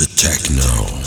the techno.